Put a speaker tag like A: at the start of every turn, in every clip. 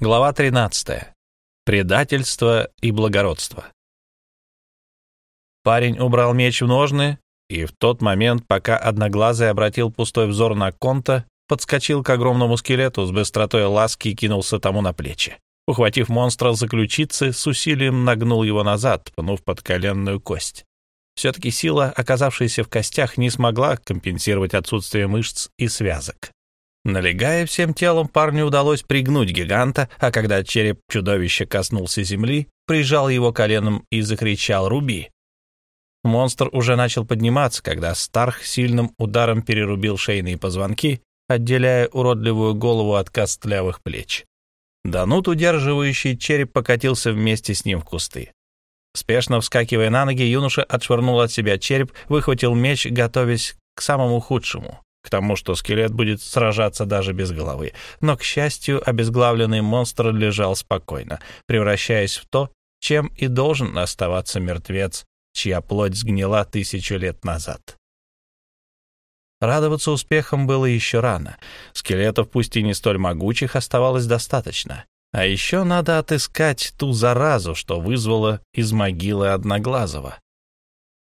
A: Глава 13. Предательство и благородство. Парень убрал меч в ножны, и в тот момент, пока Одноглазый обратил пустой взор на Конта, подскочил к огромному скелету с быстротой ласки и кинулся тому на плечи. Ухватив монстра за ключицы, с усилием нагнул его назад, пнув под коленную кость. Все-таки сила, оказавшаяся в костях, не смогла компенсировать отсутствие мышц и связок. Налегая всем телом, парню удалось пригнуть гиганта, а когда череп чудовища коснулся земли, прижал его коленом и закричал «Руби!». Монстр уже начал подниматься, когда Старх сильным ударом перерубил шейные позвонки, отделяя уродливую голову от костлявых плеч. Данут, удерживающий череп, покатился вместе с ним в кусты. Спешно вскакивая на ноги, юноша отшвырнул от себя череп, выхватил меч, готовясь к самому худшему к тому, что скелет будет сражаться даже без головы. Но, к счастью, обезглавленный монстр лежал спокойно, превращаясь в то, чем и должен оставаться мертвец, чья плоть сгнила тысячу лет назад. Радоваться успехам было еще рано. Скелетов, пусть и не столь могучих, оставалось достаточно. А еще надо отыскать ту заразу, что вызвала из могилы Одноглазого.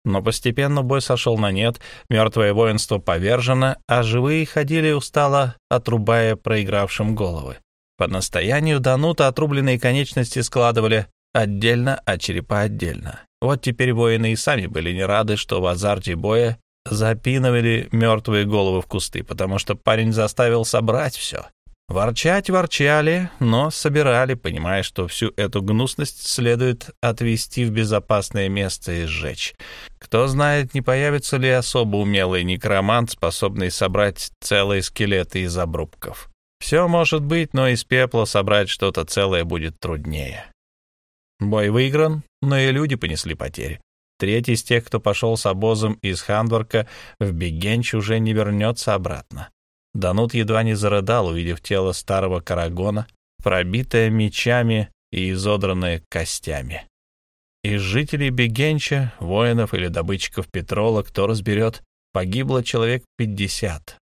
A: Но постепенно бой сошел на нет, мертвое воинство повержено, а живые ходили устало, отрубая проигравшим головы. По настоянию Данута отрубленные конечности складывали отдельно, а черепа отдельно. Вот теперь воины и сами были не рады, что в азарте боя запинывали мертвые головы в кусты, потому что парень заставил собрать все. Ворчать ворчали, но собирали, понимая, что всю эту гнусность следует отвести в безопасное место и сжечь. Кто знает, не появится ли особо умелый некромант, способный собрать целые скелеты из обрубков. Все может быть, но из пепла собрать что-то целое будет труднее. Бой выигран, но и люди понесли потери. Третий из тех, кто пошел с обозом из Хандворка в Бегенч, уже не вернется обратно. Данут едва не зарыдал, увидев тело старого карагона, пробитое мечами и изодранное костями. Из жителей Бегенча, воинов или добытчиков петрола, кто разберет, погибло человек пятьдесят.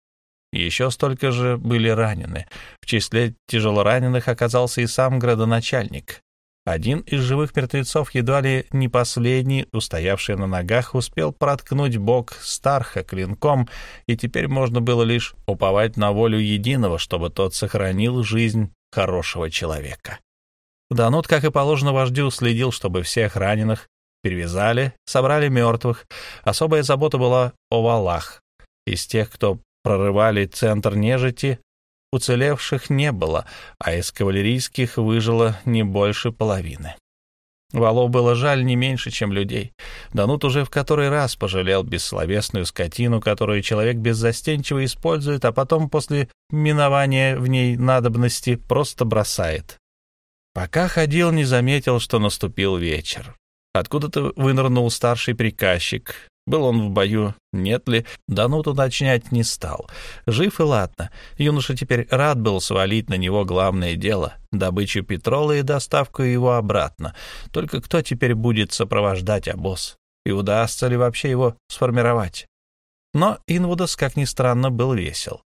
A: Еще столько же были ранены. В числе тяжелораненых оказался и сам градоначальник. Один из живых мертвецов, едва ли не последний, устоявший на ногах, успел проткнуть бок Старха клинком, и теперь можно было лишь уповать на волю единого, чтобы тот сохранил жизнь хорошего человека. Данут, как и положено вождю, следил, чтобы всех раненых перевязали, собрали мертвых. Особая забота была о валах. Из тех, кто прорывали центр нежити, Уцелевших не было, а из кавалерийских выжило не больше половины. Валов было жаль не меньше, чем людей. Данут уже в который раз пожалел бессловесную скотину, которую человек беззастенчиво использует, а потом после минования в ней надобности просто бросает. Пока ходил, не заметил, что наступил вечер. Откуда-то вынырнул старший приказчик, был он в бою, нет ли, Данут уточнять не стал. Жив и ладно. Юноша теперь рад был свалить на него главное дело — добычу петрола и доставку его обратно. Только кто теперь будет сопровождать обоз? И удастся ли вообще его сформировать? Но Инвудас, как ни странно, был весел.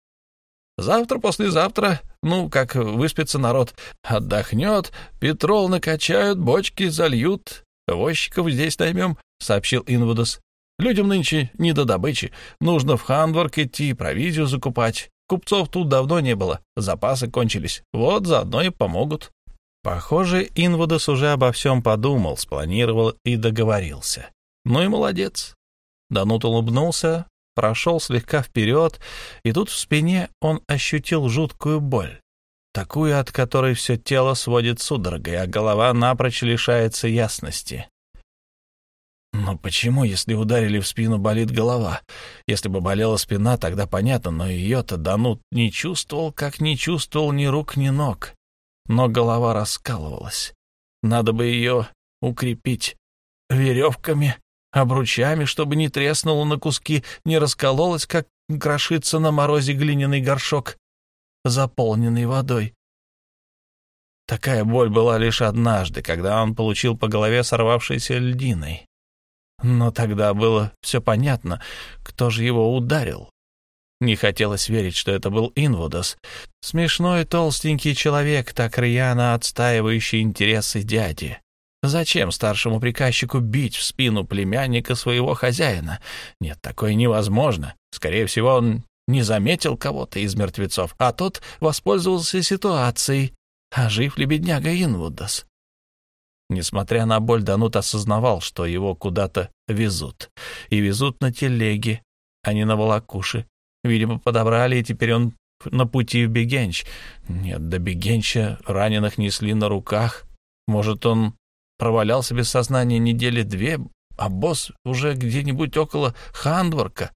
A: Завтра, послезавтра, ну, как выспится народ, отдохнет, петрол накачают, бочки зальют, возчиков здесь наймем, — сообщил Инвудас. Людям нынче не до добычи. Нужно в Ханворк идти, провизию закупать. Купцов тут давно не было, запасы кончились. Вот заодно и помогут. Похоже, Инвудес уже обо всем подумал, спланировал и договорился. Ну и молодец. Данут улыбнулся, прошел слегка вперед, и тут в спине он ощутил жуткую боль. Такую, от которой все тело сводит судорогой, а голова напрочь лишается ясности. Но почему, если ударили в спину, болит голова? Если бы болела спина, тогда понятно, но ее-то Данут не чувствовал, как не чувствовал ни рук, ни ног. Но голова раскалывалась. Надо бы ее укрепить веревками, обручами, чтобы не треснуло на куски, не раскололось, как крошится на морозе глиняный горшок, заполненный водой. Такая боль была лишь однажды, когда он получил по голове сорвавшейся льдиной. Но тогда было все понятно, кто же его ударил. Не хотелось верить, что это был Инвудос. Смешной толстенький человек, так рьяно отстаивающий интересы дяди. Зачем старшему приказчику бить в спину племянника своего хозяина? Нет, такое невозможно. Скорее всего, он не заметил кого-то из мертвецов, а тот воспользовался ситуацией. А жив ли бедняга Инвудос? Несмотря на боль, Данут осознавал, что его куда-то везут. И везут на телеге, а не на волокуши. Видимо, подобрали, и теперь он на пути в Бегенч. Нет, до Бегенча раненых несли на руках. Может, он провалялся без сознания недели две, а босс уже где-нибудь около Хандворка.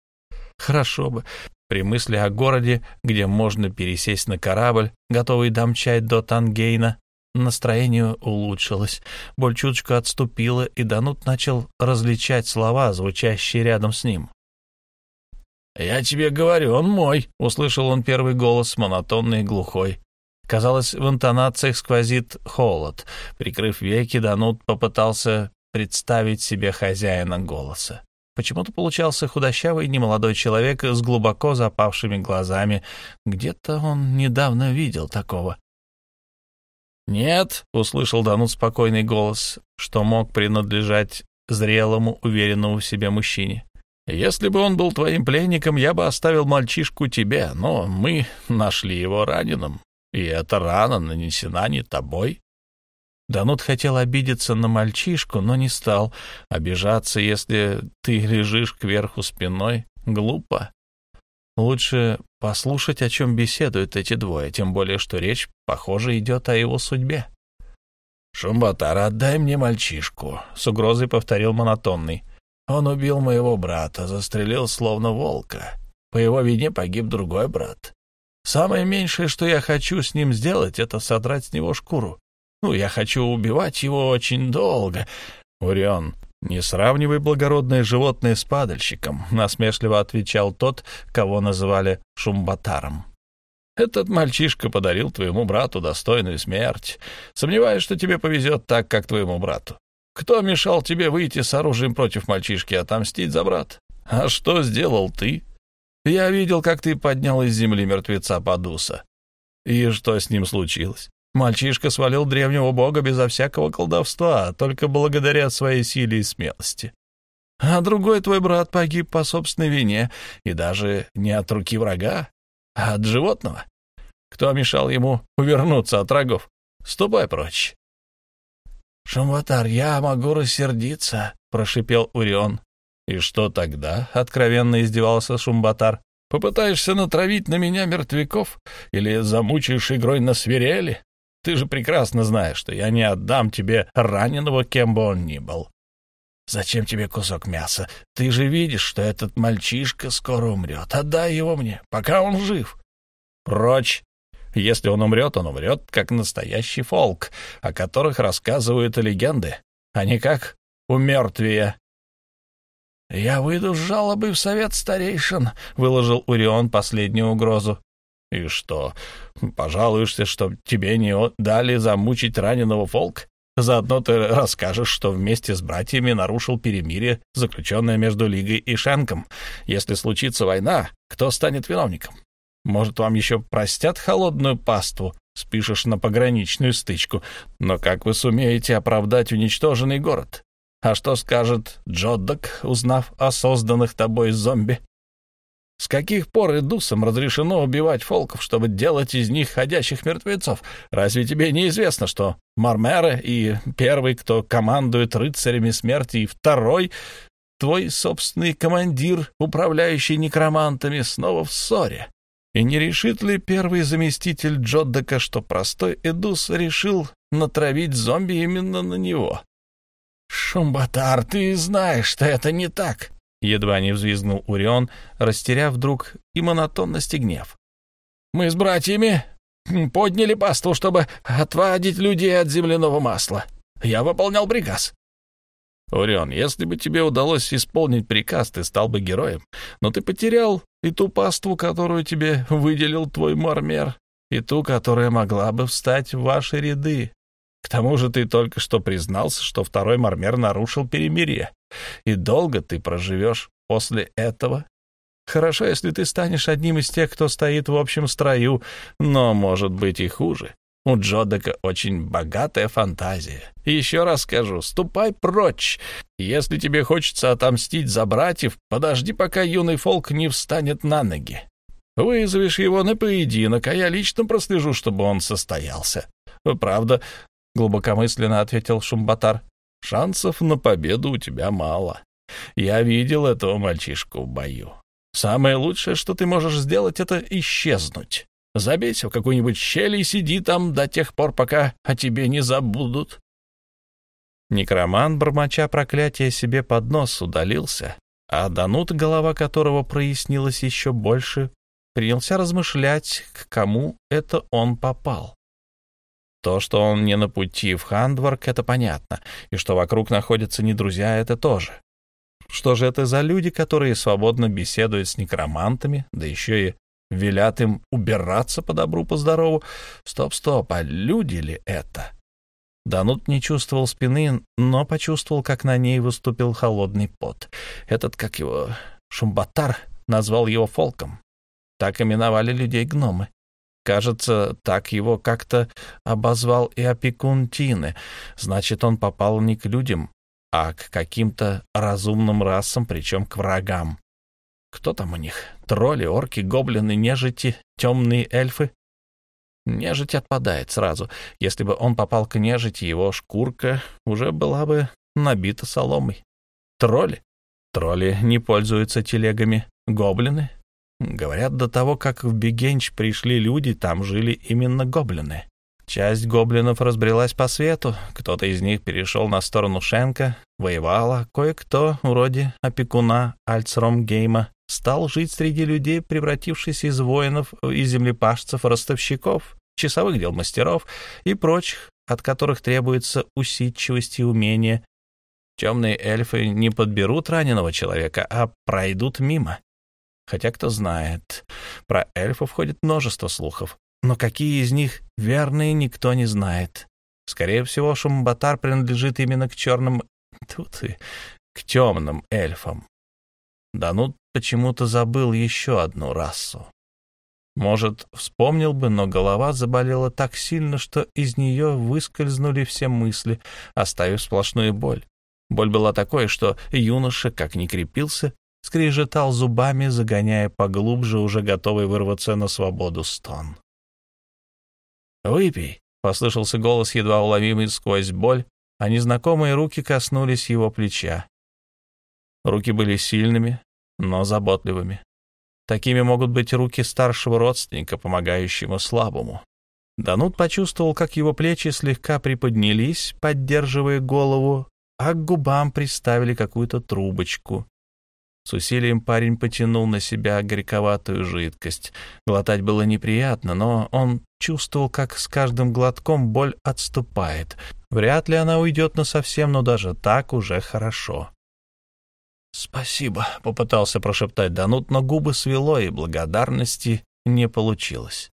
A: Хорошо бы. При мысли о городе, где можно пересесть на корабль, готовый домчать до Тангейна, настроение улучшилось. Боль чуточку отступила, и Данут начал различать слова, звучащие рядом с ним. «Я тебе говорю, он мой», — услышал он первый голос, монотонный и глухой. Казалось, в интонациях сквозит холод. Прикрыв веки, Данут попытался представить себе хозяина голоса. Почему-то получался худощавый немолодой человек с глубоко запавшими глазами. Где-то он недавно видел такого. «Нет», — услышал Данут спокойный голос, что мог принадлежать зрелому, уверенному в себе мужчине. Если бы он был твоим пленником, я бы оставил мальчишку тебе, но мы нашли его раненым, и эта рана нанесена не тобой. Данут хотел обидеться на мальчишку, но не стал. Обижаться, если ты лежишь кверху спиной, глупо. Лучше послушать, о чем беседуют эти двое, тем более, что речь, похоже, идет о его судьбе. «Шумбатар, отдай мне мальчишку», — с угрозой повторил монотонный. Он убил моего брата, застрелил словно волка. По его вине погиб другой брат. Самое меньшее, что я хочу с ним сделать, это содрать с него шкуру. Ну, я хочу убивать его очень долго. Урион, не сравнивай благородное животное с падальщиком, насмешливо отвечал тот, кого называли Шумбатаром. Этот мальчишка подарил твоему брату достойную смерть. Сомневаюсь, что тебе повезет так, как твоему брату. Кто мешал тебе выйти с оружием против мальчишки и отомстить за брат? А что сделал ты? Я видел, как ты поднял из земли мертвеца Падуса. И что с ним случилось? Мальчишка свалил древнего бога безо всякого колдовства, только благодаря своей силе и смелости. А другой твой брат погиб по собственной вине, и даже не от руки врага, а от животного. Кто мешал ему увернуться от врагов? Ступай прочь. «Шамватар, я могу рассердиться», — прошипел Урион. «И что тогда?» — откровенно издевался Шумбатар. «Попытаешься натравить на меня мертвяков? Или замучаешь игрой на свирели? Ты же прекрасно знаешь, что я не отдам тебе раненого, кем бы он ни был. Зачем тебе кусок мяса? Ты же видишь, что этот мальчишка скоро умрет. Отдай его мне, пока он жив». «Прочь!» Если он умрет, он умрет, как настоящий фолк, о которых рассказывают легенды, а не как у мертвия. «Я выйду с жалобой в совет старейшин», — выложил Урион последнюю угрозу. «И что, пожалуешься, что тебе не дали замучить раненого фолк? Заодно ты расскажешь, что вместе с братьями нарушил перемирие, заключенное между Лигой и Шенком. Если случится война, кто станет виновником? Может, вам еще простят холодную паству, спишешь на пограничную стычку, но как вы сумеете оправдать уничтоженный город? А что скажет Джоддок, узнав о созданных тобой зомби? С каких пор идусам разрешено убивать фолков, чтобы делать из них ходящих мертвецов? Разве тебе не известно, что Мармера и первый, кто командует рыцарями смерти, и второй — твой собственный командир, управляющий некромантами, снова в ссоре? И не решит ли первый заместитель Джоддека, что простой Эдус решил натравить зомби именно на него? «Шумбатар, ты знаешь, что это не так!» Едва не взвизгнул Урион, растеряв вдруг и монотонность, и гнев. «Мы с братьями подняли пасту, чтобы отводить людей от земляного масла. Я выполнял приказ. Орион, если бы тебе удалось исполнить приказ, ты стал бы героем. Но ты потерял и ту паству, которую тебе выделил твой мармер, и ту, которая могла бы встать в ваши ряды. К тому же ты только что признался, что второй мармер нарушил перемирие. И долго ты проживешь после этого? Хорошо, если ты станешь одним из тех, кто стоит в общем строю, но может быть и хуже. У Джодека очень богатая фантазия. Еще раз скажу, ступай прочь. Если тебе хочется отомстить за братьев, подожди, пока юный фолк не встанет на ноги. Вызовешь его на поединок, а я лично прослежу, чтобы он состоялся. Правда, — глубокомысленно ответил Шумбатар, — шансов на победу у тебя мало. Я видел этого мальчишку в бою. Самое лучшее, что ты можешь сделать, это исчезнуть. Забейся в какую-нибудь щель и сиди там до тех пор, пока о тебе не забудут. Некроман, бормоча проклятие себе под нос, удалился, а Данут, голова которого прояснилась еще больше, принялся размышлять, к кому это он попал. То, что он не на пути в Хандварк, это понятно, и что вокруг находятся не друзья, это тоже. Что же это за люди, которые свободно беседуют с некромантами, да еще и велят им убираться по добру, по здорову. Стоп, стоп, а люди ли это? Данут не чувствовал спины, но почувствовал, как на ней выступил холодный пот. Этот, как его, Шумбатар, назвал его фолком. Так именовали людей гномы. Кажется, так его как-то обозвал и опекун Тины. Значит, он попал не к людям, а к каким-то разумным расам, причем к врагам. Кто там у них? Тролли, орки, гоблины, нежити, темные эльфы? Нежить отпадает сразу. Если бы он попал к нежити, его шкурка уже была бы набита соломой. Тролли? Тролли не пользуются телегами. Гоблины? Говорят, до того, как в Бегенч пришли люди, там жили именно гоблины. Часть гоблинов разбрелась по свету, кто-то из них перешел на сторону Шенка, воевал, а кое-кто, вроде опекуна Альцромгейма, стал жить среди людей, превратившись из воинов и землепашцев, ростовщиков, часовых дел мастеров и прочих, от которых требуется усидчивость и умение. Темные эльфы не подберут раненого человека, а пройдут мимо. Хотя кто знает, про эльфов ходит множество слухов, но какие из них верные, никто не знает. Скорее всего, Шумбатар принадлежит именно к черным... Тут и к темным эльфам. Данут почему-то забыл еще одну расу. Может, вспомнил бы, но голова заболела так сильно, что из нее выскользнули все мысли, оставив сплошную боль. Боль была такой, что юноша, как ни крепился, скрежетал зубами, загоняя поглубже, уже готовый вырваться на свободу стон. «Выпей», — послышался голос, едва уловимый сквозь боль, а незнакомые руки коснулись его плеча. Руки были сильными, но заботливыми. Такими могут быть руки старшего родственника, помогающему слабому. Данут почувствовал, как его плечи слегка приподнялись, поддерживая голову, а к губам приставили какую-то трубочку. С усилием парень потянул на себя горьковатую жидкость. Глотать было неприятно, но он чувствовал, как с каждым глотком боль отступает. Вряд ли она уйдет насовсем, но даже так уже хорошо. «Спасибо», — попытался прошептать Данут, но губы свело, и благодарности не получилось.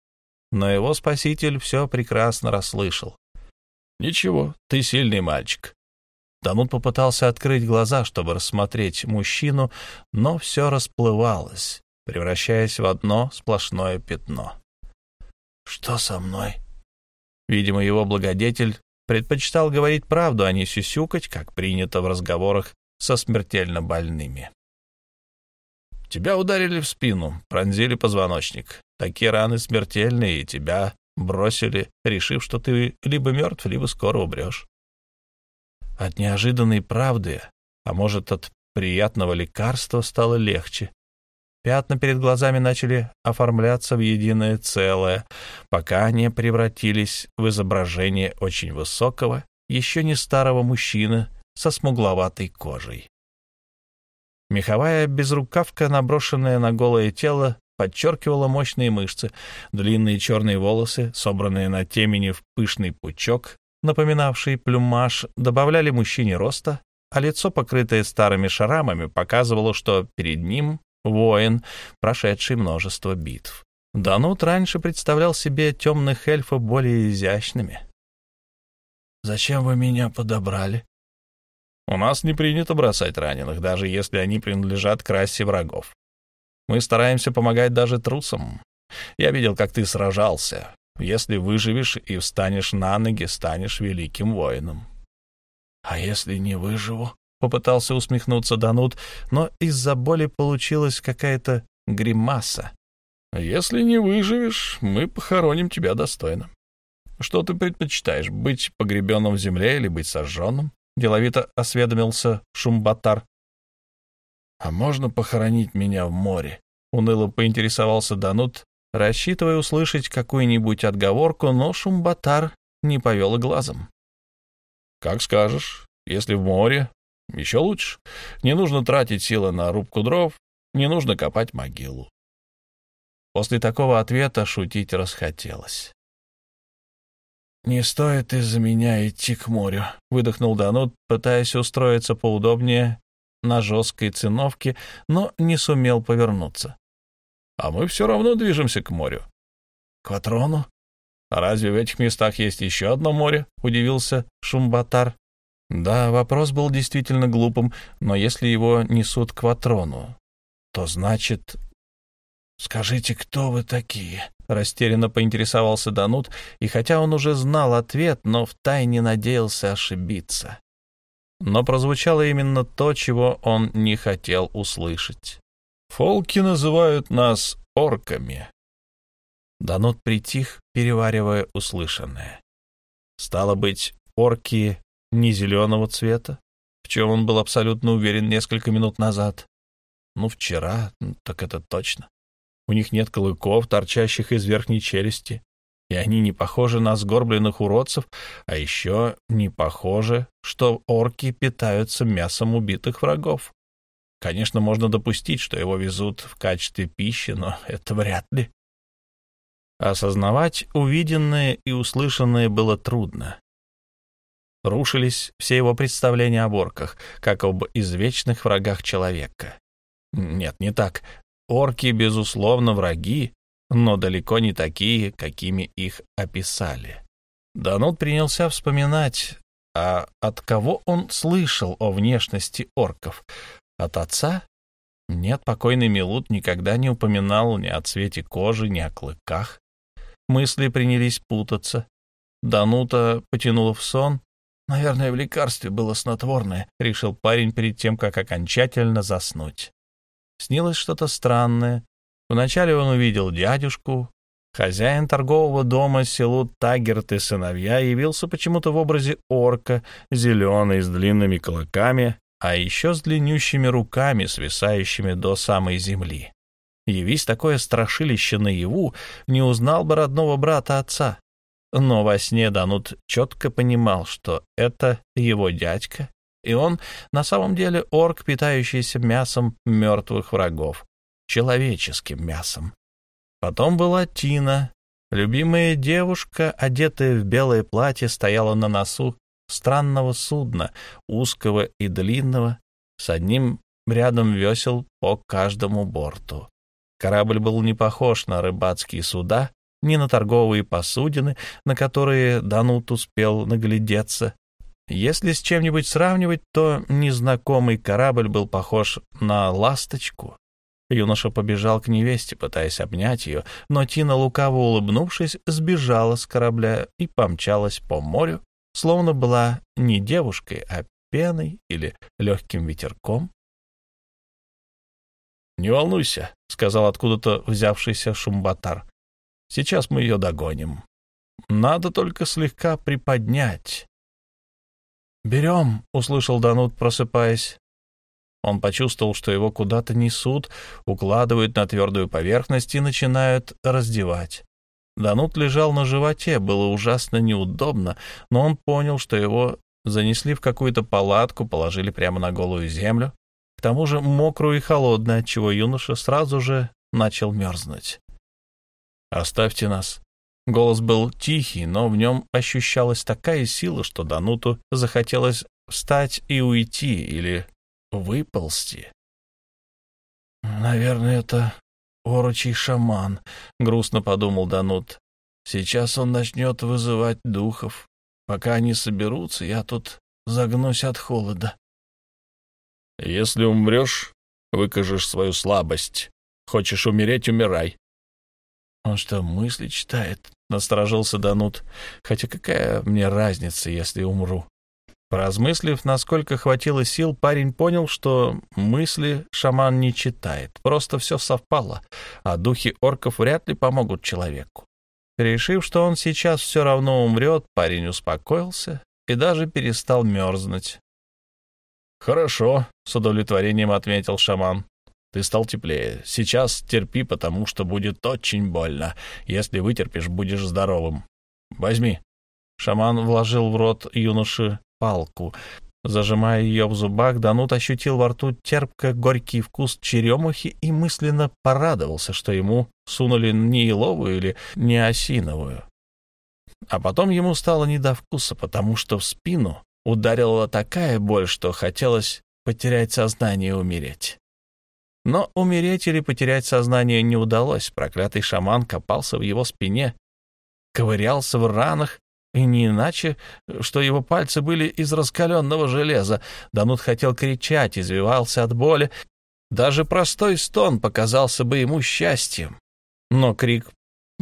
A: Но его спаситель все прекрасно расслышал. «Ничего, ты сильный мальчик. Данут попытался открыть глаза, чтобы рассмотреть мужчину, но все расплывалось, превращаясь в одно сплошное пятно. «Что со мной?» Видимо, его благодетель предпочитал говорить правду, а не сюсюкать, как принято в разговорах со смертельно больными. «Тебя ударили в спину, пронзили позвоночник. Такие раны смертельные, и тебя бросили, решив, что ты либо мертв, либо скоро умрешь. От неожиданной правды, а может, от приятного лекарства стало легче. Пятна перед глазами начали оформляться в единое целое, пока они превратились в изображение очень высокого, еще не старого мужчины со смугловатой кожей. Меховая безрукавка, наброшенная на голое тело, подчеркивала мощные мышцы, длинные черные волосы, собранные на темени в пышный пучок, напоминавший плюмаж, добавляли мужчине роста, а лицо, покрытое старыми шрамами, показывало, что перед ним воин, прошедший множество битв. Данут раньше представлял себе темных эльфов более изящными. «Зачем вы меня подобрали?» «У нас не принято бросать раненых, даже если они принадлежат к расе врагов. Мы стараемся помогать даже трусам. Я видел, как ты сражался. Если выживешь и встанешь на ноги, станешь великим воином. — А если не выживу? — попытался усмехнуться Данут, но из-за боли получилась какая-то гримаса. — Если не выживешь, мы похороним тебя достойно. Что ты предпочитаешь, быть погребенным в земле или быть сожженным? — деловито осведомился Шумбатар. — А можно похоронить меня в море? — уныло поинтересовался Данут, рассчитывая услышать какую-нибудь отговорку, но Шумбатар не повел и глазом. — Как скажешь. Если в море, еще лучше. Не нужно тратить силы на рубку дров, не нужно копать могилу. После такого ответа шутить расхотелось. «Не стоит из-за меня идти к морю», — выдохнул Данут, пытаясь устроиться поудобнее на жесткой циновке, но не сумел повернуться. «А мы все равно движемся к морю». «К Ватрону?» «А разве в этих местах есть еще одно море?» — удивился Шумбатар. Да, вопрос был действительно глупым, но если его несут к Ватрону, то значит... «Скажите, кто вы такие?» — растерянно поинтересовался Данут, и хотя он уже знал ответ, но втайне надеялся ошибиться. Но прозвучало именно то, чего он не хотел услышать. «Фолки называют нас орками». Данут притих, переваривая услышанное. Стало быть, орки не зеленого цвета, в чем он был абсолютно уверен несколько минут назад. Ну, вчера, так это точно. У них нет клыков, торчащих из верхней челюсти, и они не похожи на сгорбленных уродцев, а еще не похоже, что орки питаются мясом убитых врагов. Конечно, можно допустить, что его везут в качестве пищи, но это вряд ли. Осознавать увиденное и услышанное было трудно. Рушились все его представления о орках, как об извечных врагах человека. Нет, не так. Орки, безусловно, враги, но далеко не такие, какими их описали. Данут принялся вспоминать, а от кого он слышал о внешности орков? От отца? Нет, покойный Милут никогда не упоминал ни о цвете кожи, ни о клыках. Мысли принялись путаться. Данута потянула в сон, «Наверное, в лекарстве было снотворное», — решил парень перед тем, как окончательно заснуть. Снилось что-то странное. Вначале он увидел дядюшку. Хозяин торгового дома селу Тагерт и сыновья явился почему-то в образе орка, зеленый, с длинными клыками, а еще с длиннющими руками, свисающими до самой земли. Явись такое страшилище наяву, не узнал бы родного брата отца. Но во сне Данут четко понимал, что это его дядька, и он на самом деле орк, питающийся мясом мертвых врагов, человеческим мясом. Потом была Тина. Любимая девушка, одетая в белое платье, стояла на носу странного судна, узкого и длинного, с одним рядом весел по каждому борту. Корабль был не похож на рыбацкие суда, ни на торговые посудины, на которые Данут успел наглядеться. Если с чем-нибудь сравнивать, то незнакомый корабль был похож на ласточку. Юноша побежал к невесте, пытаясь обнять ее, но Тина, лукаво улыбнувшись, сбежала с корабля и помчалась по морю, словно была не девушкой, а пеной или легким ветерком. «Не волнуйся», — сказал откуда-то взявшийся шумбатар. Сейчас мы ее догоним. Надо только слегка приподнять. «Берем», — услышал Данут, просыпаясь. Он почувствовал, что его куда-то несут, укладывают на твердую поверхность и начинают раздевать. Данут лежал на животе, было ужасно неудобно, но он понял, что его занесли в какую-то палатку, положили прямо на голую землю, к тому же мокрую и холодную, отчего юноша сразу же начал мерзнуть. «Оставьте нас». Голос был тихий, но в нем ощущалась такая сила, что Дануту захотелось встать и уйти или выползти. «Наверное, это орочий шаман», — грустно подумал Данут. «Сейчас он начнет вызывать духов. Пока они соберутся, я тут загнусь от холода». «Если умрешь, выкажешь свою слабость», Хочешь умереть — умирай. Он что, мысли читает? Насторожился Данут. Хотя какая мне разница, если умру? Поразмыслив, насколько хватило сил, парень понял, что мысли шаман не читает. Просто все совпало, а духи орков вряд ли помогут человеку. Решив, что он сейчас все равно умрет, парень успокоился и даже перестал мерзнуть. «Хорошо», — с удовлетворением отметил шаман. «Ты стал теплее. Сейчас терпи, потому что будет очень больно. Если вытерпишь, будешь здоровым. Возьми». Шаман вложил в рот юноши палку. Зажимая ее в зубах, Данут ощутил во рту терпко-горький вкус черемухи и мысленно порадовался, что ему сунули не еловую или не осиновую. А потом ему стало не до вкуса, потому что в спину ударила такая боль, что хотелось потерять сознание и умереть. Но умереть или потерять сознание не удалось. Проклятый шаман копался в его спине, ковырялся в ранах и не иначе, что его пальцы были из раскаленного железа. Данут хотел кричать, извивался от боли. Даже простой стон показался бы ему счастьем. Но крик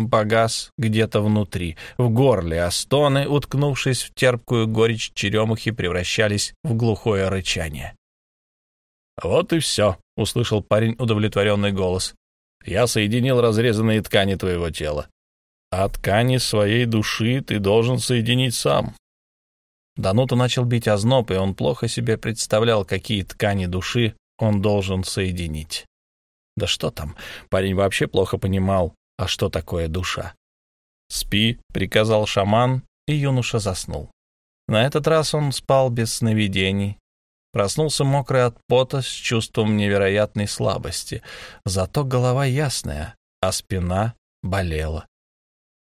A: погас где-то внутри, в горле, а стоны, уткнувшись в терпкую горечь черемухи, превращались в глухое рычание. «Вот и все», — услышал парень удовлетворенный голос. «Я соединил разрезанные ткани твоего тела а ткани своей души ты должен соединить сам. Дануту начал бить озноб, и он плохо себе представлял, какие ткани души он должен соединить. Да что там, парень вообще плохо понимал, а что такое душа. «Спи», — приказал шаман, и юноша заснул. На этот раз он спал без сновидений. Проснулся мокрый от пота с чувством невероятной слабости. Зато голова ясная, а спина болела.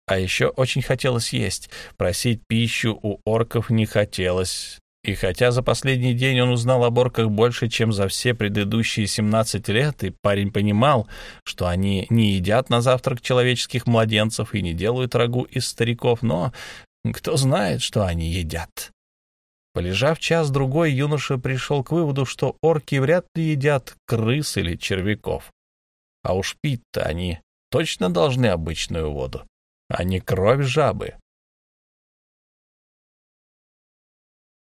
A: А еще очень хотелось есть. Просить пищу у орков не хотелось. И хотя за последний день он узнал об орках больше, чем за все предыдущие 17 лет, и парень понимал, что они не едят на завтрак человеческих младенцев и не делают рагу из стариков, но кто знает, что они едят. Полежав час-другой, юноша пришел к выводу, что орки вряд ли едят крыс или червяков. А уж пить-то они точно должны обычную воду а не кровь жабы.